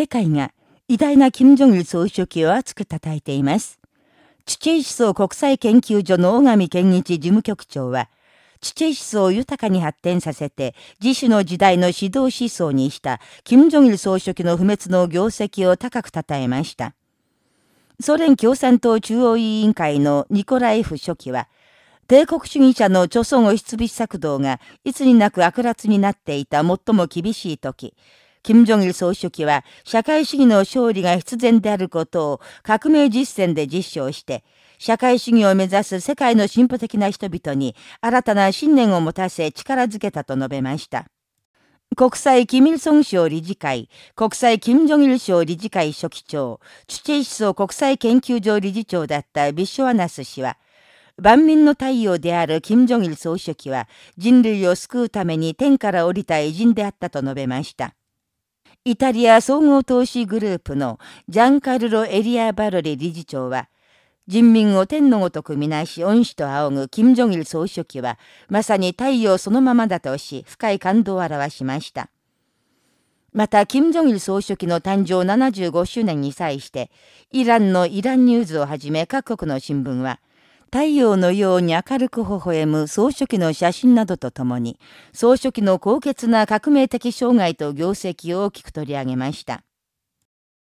世界が偉大な金正日総書記を熱く叩いています。チチェイ思想国際研究所の小上健一事務局長は、チチェイ思想を豊かに発展させて、自主の時代の指導思想にした、金正日総書記の不滅の業績を高く称えました。ソ連共産党中央委員会のニコライフ書記は、帝国主義者の著孫を出筆策動がいつになく悪辣になっていた最も厳しい時、金正日総書記は社会主義の勝利が必然であることを革命実践で実証して、社会主義を目指す世界の進歩的な人々に新たな信念を持たせ力づけたと述べました。国際キミルソン賞理事会、国際キム・ジョギル賞理事会書記長、チュチェイ思想国際研究所理事長だったビショアナス氏は、万民の太陽である金正日総書記は人類を救うために天から降りた偉人であったと述べました。イタリア総合投資グループのジャンカルロ・エリア・バロリ理事長は、人民を天のごとくみなし恩師と仰ぐ金正日総書記は、まさに太陽そのままだとし、深い感動を表しました。また、金正日総書記の誕生75周年に際して、イランのイランニューズをはじめ各国の新聞は、太陽のように明るく微笑む総書記の写真などとともに、総書記の高潔な革命的障害と業績を大きく取り上げました。